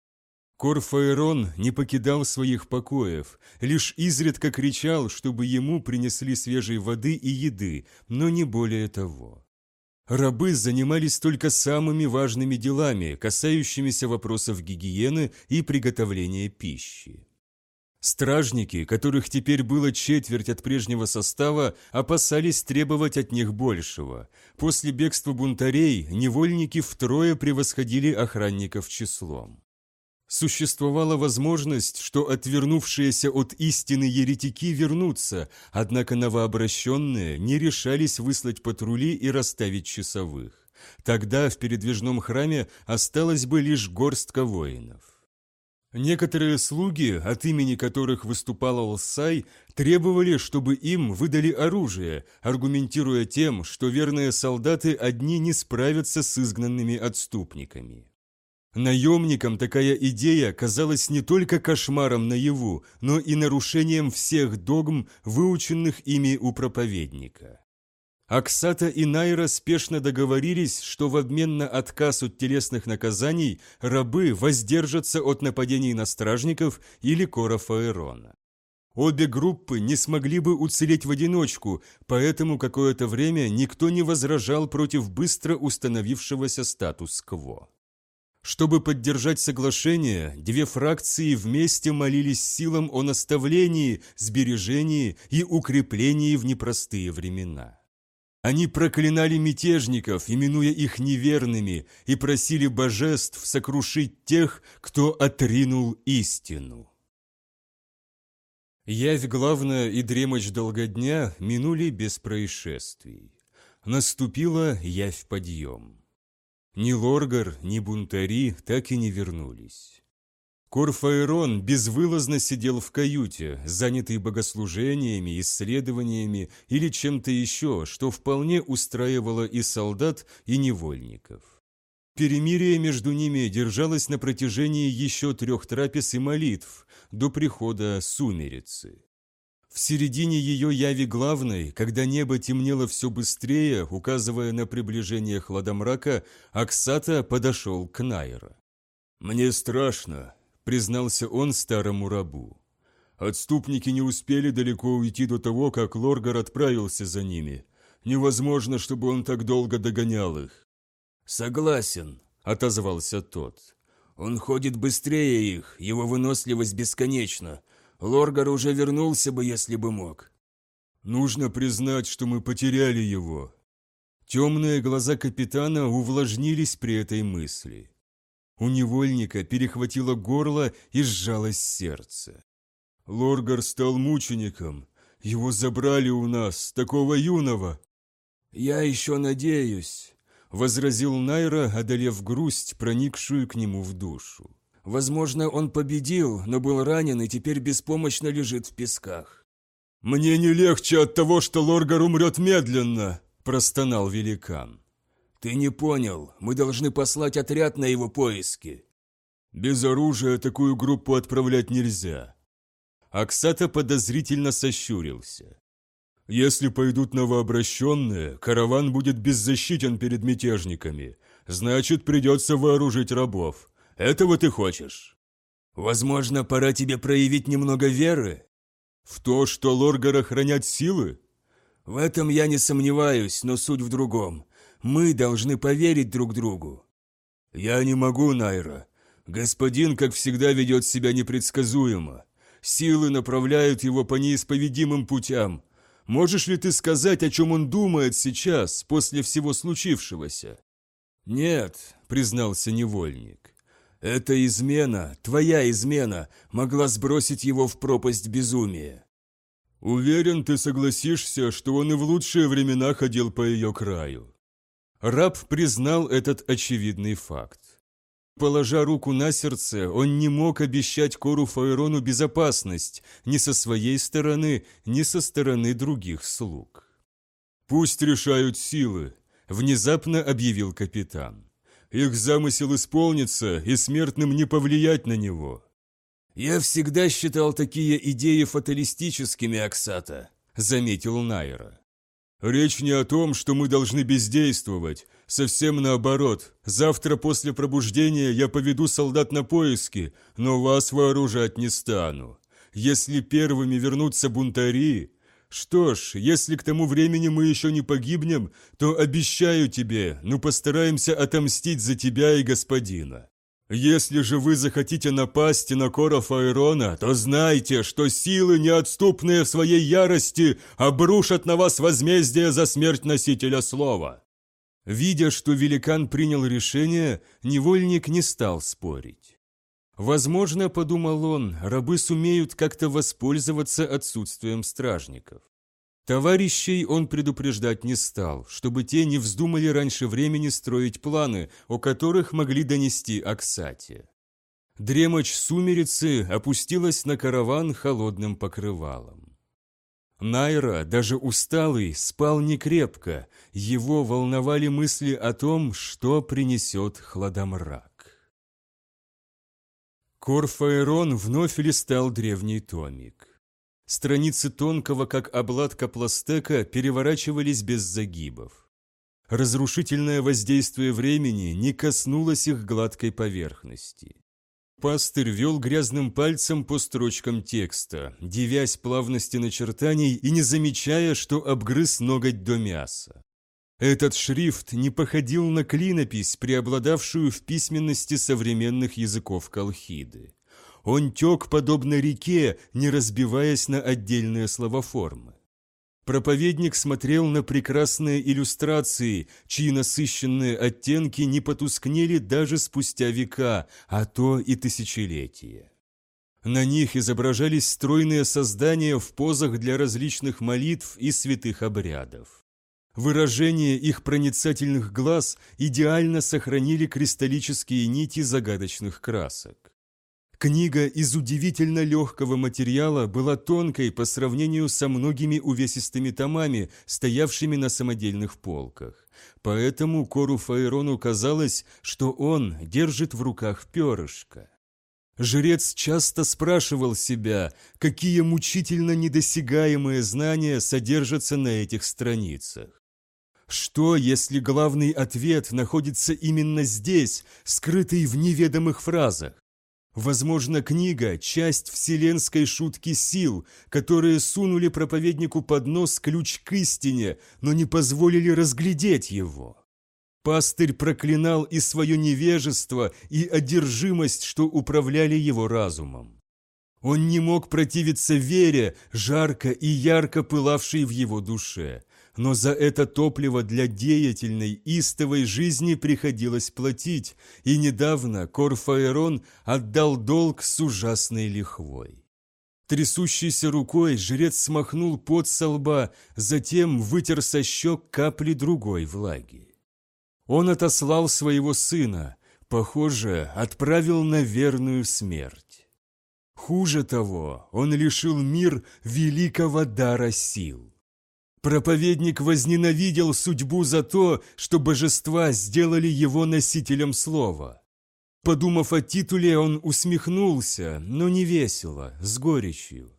Корфаэрон не покидал своих покоев, лишь изредка кричал, чтобы ему принесли свежей воды и еды, но не более того. Рабы занимались только самыми важными делами, касающимися вопросов гигиены и приготовления пищи. Стражники, которых теперь было четверть от прежнего состава, опасались требовать от них большего. После бегства бунтарей невольники втрое превосходили охранников числом. Существовала возможность, что отвернувшиеся от истины еретики вернутся, однако новообращенные не решались выслать патрули и расставить часовых. Тогда в передвижном храме осталась бы лишь горстка воинов. Некоторые слуги, от имени которых выступал Алсай, требовали, чтобы им выдали оружие, аргументируя тем, что верные солдаты одни не справятся с изгнанными отступниками. Наемникам такая идея казалась не только кошмаром наяву, но и нарушением всех догм, выученных ими у проповедника. Аксата и Найра спешно договорились, что в обмен на отказ от телесных наказаний рабы воздержатся от нападений на стражников или кора Фаэрона. Обе группы не смогли бы уцелеть в одиночку, поэтому какое-то время никто не возражал против быстро установившегося статус-кво. Чтобы поддержать соглашение, две фракции вместе молились силам о наставлении, сбережении и укреплении в непростые времена. Они проклинали мятежников, именуя их неверными, и просили божеств сокрушить тех, кто отринул истину. Явь главная и дремочь долгодня минули без происшествий. Наступила явь подъем. Ни Лоргар, ни бунтари так и не вернулись. Корфаэрон безвылазно сидел в каюте, занятый богослужениями, исследованиями или чем-то еще, что вполне устраивало и солдат, и невольников. Перемирие между ними держалось на протяжении еще трех трапез и молитв до прихода сумерицы. В середине ее яви главной, когда небо темнело все быстрее, указывая на приближение хладомрака, Аксата подошел к Найра. «Мне страшно», — признался он старому рабу. «Отступники не успели далеко уйти до того, как Лоргар отправился за ними. Невозможно, чтобы он так долго догонял их». «Согласен», — отозвался тот. «Он ходит быстрее их, его выносливость бесконечна. Лоргар уже вернулся бы, если бы мог». «Нужно признать, что мы потеряли его». Темные глаза капитана увлажнились при этой мысли. У невольника перехватило горло и сжалось сердце. «Лоргар стал мучеником. Его забрали у нас, такого юного». «Я еще надеюсь», — возразил Найра, одолев грусть, проникшую к нему в душу. «Возможно, он победил, но был ранен и теперь беспомощно лежит в песках». «Мне не легче от того, что Лоргар умрет медленно», — простонал великан. «Ты не понял. Мы должны послать отряд на его поиски». «Без оружия такую группу отправлять нельзя». Аксата подозрительно сощурился. «Если пойдут новообращенные, караван будет беззащитен перед мятежниками. Значит, придется вооружить рабов. Этого ты хочешь?» «Возможно, пора тебе проявить немного веры?» «В то, что Лоргара хранят силы?» «В этом я не сомневаюсь, но суть в другом. Мы должны поверить друг другу». «Я не могу, Найра. Господин, как всегда, ведет себя непредсказуемо. Силы направляют его по неисповедимым путям. Можешь ли ты сказать, о чем он думает сейчас, после всего случившегося?» «Нет», — признался невольник. «Эта измена, твоя измена, могла сбросить его в пропасть безумия». «Уверен, ты согласишься, что он и в лучшие времена ходил по ее краю». Раб признал этот очевидный факт. Положа руку на сердце, он не мог обещать Кору Фаэрону безопасность ни со своей стороны, ни со стороны других слуг. «Пусть решают силы», — внезапно объявил капитан. «Их замысел исполнится, и смертным не повлиять на него». «Я всегда считал такие идеи фаталистическими, Аксата», — заметил Найра. Речь не о том, что мы должны бездействовать. Совсем наоборот. Завтра после пробуждения я поведу солдат на поиски, но вас вооружать не стану. Если первыми вернутся бунтари... Что ж, если к тому времени мы еще не погибнем, то обещаю тебе, ну постараемся отомстить за тебя и господина. Если же вы захотите напасть на Кора Фаэрона, то знайте, что силы, неотступные в своей ярости, обрушат на вас возмездие за смерть носителя слова». Видя, что великан принял решение, невольник не стал спорить. Возможно, подумал он, рабы сумеют как-то воспользоваться отсутствием стражников. Товарищей он предупреждать не стал, чтобы те не вздумали раньше времени строить планы, о которых могли донести Аксате. Дремочь сумерицы опустилась на караван холодным покрывалом. Найра, даже усталый, спал некрепко, его волновали мысли о том, что принесет хладомрак. Корфаэрон вновь листал древний томик. Страницы тонкого, как обладка пластека, переворачивались без загибов. Разрушительное воздействие времени не коснулось их гладкой поверхности. Пастырь вел грязным пальцем по строчкам текста, девясь плавности начертаний и не замечая, что обгрыз ноготь до мяса. Этот шрифт не походил на клинопись, преобладавшую в письменности современных языков Колхиды. Он тек подобно реке, не разбиваясь на отдельные словоформы. Проповедник смотрел на прекрасные иллюстрации, чьи насыщенные оттенки не потускнели даже спустя века, а то и тысячелетия. На них изображались стройные создания в позах для различных молитв и святых обрядов. Выражение их проницательных глаз идеально сохранили кристаллические нити загадочных красок. Книга из удивительно легкого материала была тонкой по сравнению со многими увесистыми томами, стоявшими на самодельных полках. Поэтому Кору Фаэрону казалось, что он держит в руках перышко. Жрец часто спрашивал себя, какие мучительно недосягаемые знания содержатся на этих страницах. Что, если главный ответ находится именно здесь, скрытый в неведомых фразах? Возможно, книга – часть вселенской шутки сил, которые сунули проповеднику под нос ключ к истине, но не позволили разглядеть его. Пастырь проклинал и свое невежество, и одержимость, что управляли его разумом. Он не мог противиться вере, жарко и ярко пылавшей в его душе, но за это топливо для деятельной, истовой жизни приходилось платить, и недавно Корфаэрон отдал долг с ужасной лихвой. Трясущейся рукой жрец смахнул пот со лба, затем вытер со щек капли другой влаги. Он отослал своего сына, похоже, отправил на верную смерть. Хуже того, он лишил мир великого дара сил. Проповедник возненавидел судьбу за то, что божества сделали его носителем слова. Подумав о титуле, он усмехнулся, но не весело, с горечью.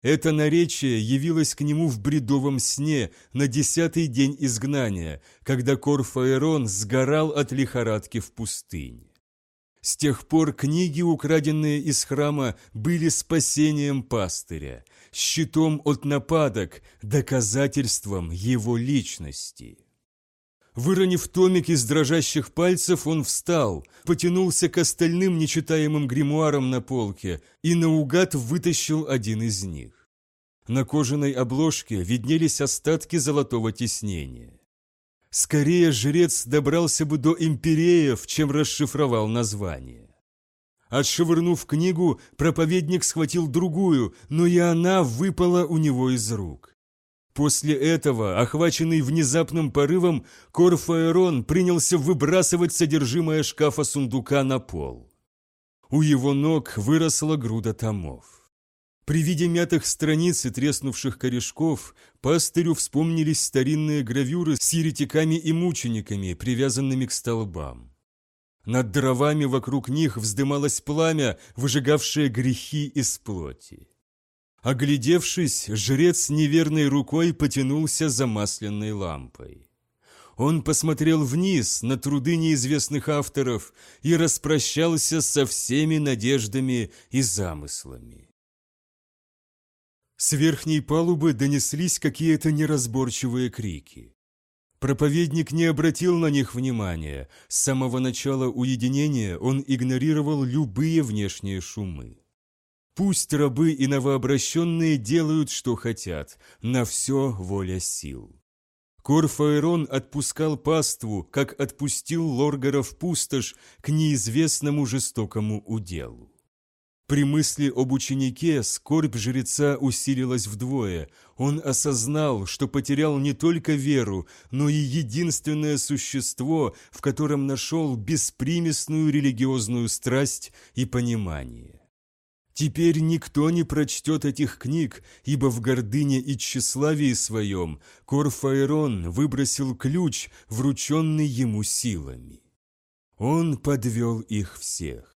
Это наречие явилось к нему в бредовом сне на десятый день изгнания, когда Корфаэрон сгорал от лихорадки в пустыне. С тех пор книги, украденные из храма, были спасением пастыря, щитом от нападок, доказательством его личности. Выронив томик из дрожащих пальцев, он встал, потянулся к остальным нечитаемым гримуарам на полке и наугад вытащил один из них. На кожаной обложке виднелись остатки золотого тиснения. Скорее жрец добрался бы до империев, чем расшифровал название. Отшвырнув книгу, проповедник схватил другую, но и она выпала у него из рук. После этого, охваченный внезапным порывом, Корфаэрон принялся выбрасывать содержимое шкафа сундука на пол. У его ног выросла груда томов. При виде мятых страниц и треснувших корешков пастырю вспомнились старинные гравюры с еретиками и мучениками, привязанными к столбам. Над дровами вокруг них вздымалось пламя, выжигавшее грехи из плоти. Оглядевшись, жрец неверной рукой потянулся за масляной лампой. Он посмотрел вниз на труды неизвестных авторов и распрощался со всеми надеждами и замыслами. С верхней палубы донеслись какие-то неразборчивые крики. Проповедник не обратил на них внимания. С самого начала уединения он игнорировал любые внешние шумы. Пусть рабы и новообращенные делают, что хотят, на все воля сил. Корфаэрон отпускал паству, как отпустил Лоргаров пустошь к неизвестному жестокому уделу. При мысли об ученике скорбь жреца усилилась вдвое. Он осознал, что потерял не только веру, но и единственное существо, в котором нашел беспримесную религиозную страсть и понимание. Теперь никто не прочтет этих книг, ибо в гордыне и тщеславии своем Корфаэрон выбросил ключ, врученный ему силами. Он подвел их всех.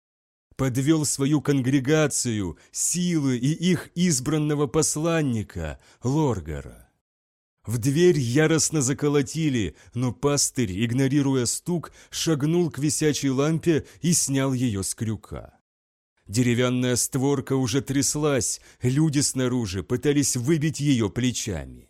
Подвел свою конгрегацию, силы и их избранного посланника, Лоргара. В дверь яростно заколотили, но пастырь, игнорируя стук, шагнул к висячей лампе и снял ее с крюка. Деревянная створка уже тряслась, люди снаружи пытались выбить ее плечами.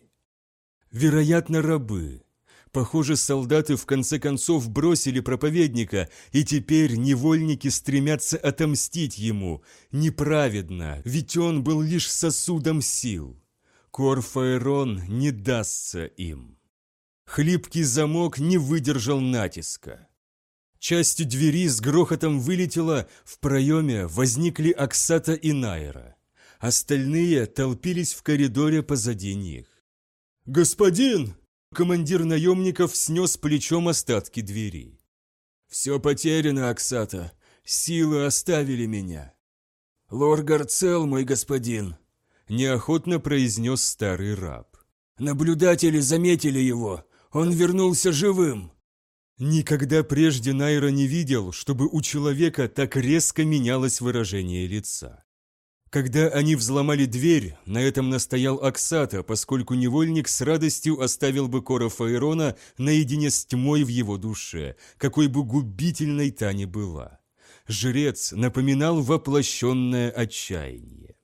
Вероятно, рабы. Похоже, солдаты в конце концов бросили проповедника, и теперь невольники стремятся отомстить ему. Неправедно, ведь он был лишь сосудом сил. Корфаэрон не дастся им. Хлипкий замок не выдержал натиска. Часть двери с грохотом вылетела, в проеме возникли Аксата и Найра. Остальные толпились в коридоре позади них. «Господин!» Командир наемников снес плечом остатки двери. «Все потеряно, Аксата. Силы оставили меня». «Лоргар цел, мой господин», – неохотно произнес старый раб. «Наблюдатели заметили его. Он вернулся живым». Никогда прежде Найра не видел, чтобы у человека так резко менялось выражение лица. Когда они взломали дверь, на этом настоял Аксата, поскольку невольник с радостью оставил бы Кора Фаэрона наедине с тьмой в его душе, какой бы губительной та ни была. Жрец напоминал воплощенное отчаяние.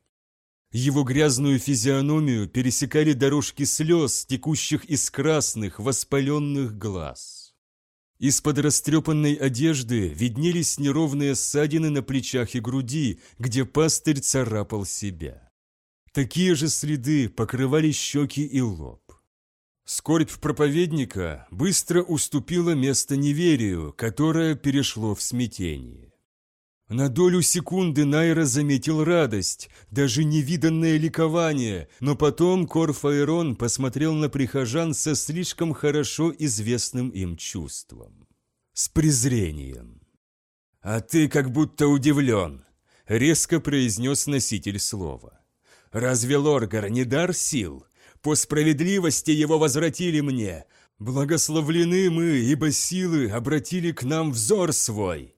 Его грязную физиономию пересекали дорожки слез, текущих из красных, воспаленных глаз. Из-под растрепанной одежды виднелись неровные ссадины на плечах и груди, где пастырь царапал себя. Такие же следы покрывали щеки и лоб. Скорбь проповедника быстро уступила место неверию, которое перешло в смятение. На долю секунды Найра заметил радость, даже невиданное ликование, но потом Корфаэрон посмотрел на прихожан со слишком хорошо известным им чувством. С презрением. «А ты как будто удивлен», — резко произнес носитель слова. «Разве Лоргар не дар сил? По справедливости его возвратили мне. Благословлены мы, ибо силы обратили к нам взор свой».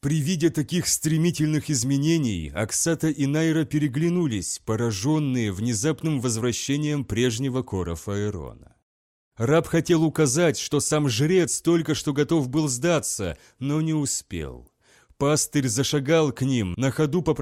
При виде таких стремительных изменений Аксата и Найра переглянулись, пораженные внезапным возвращением прежнего кора Фаэрона. Раб хотел указать, что сам жрец только что готов был сдаться, но не успел. Пастырь зашагал к ним, на ходу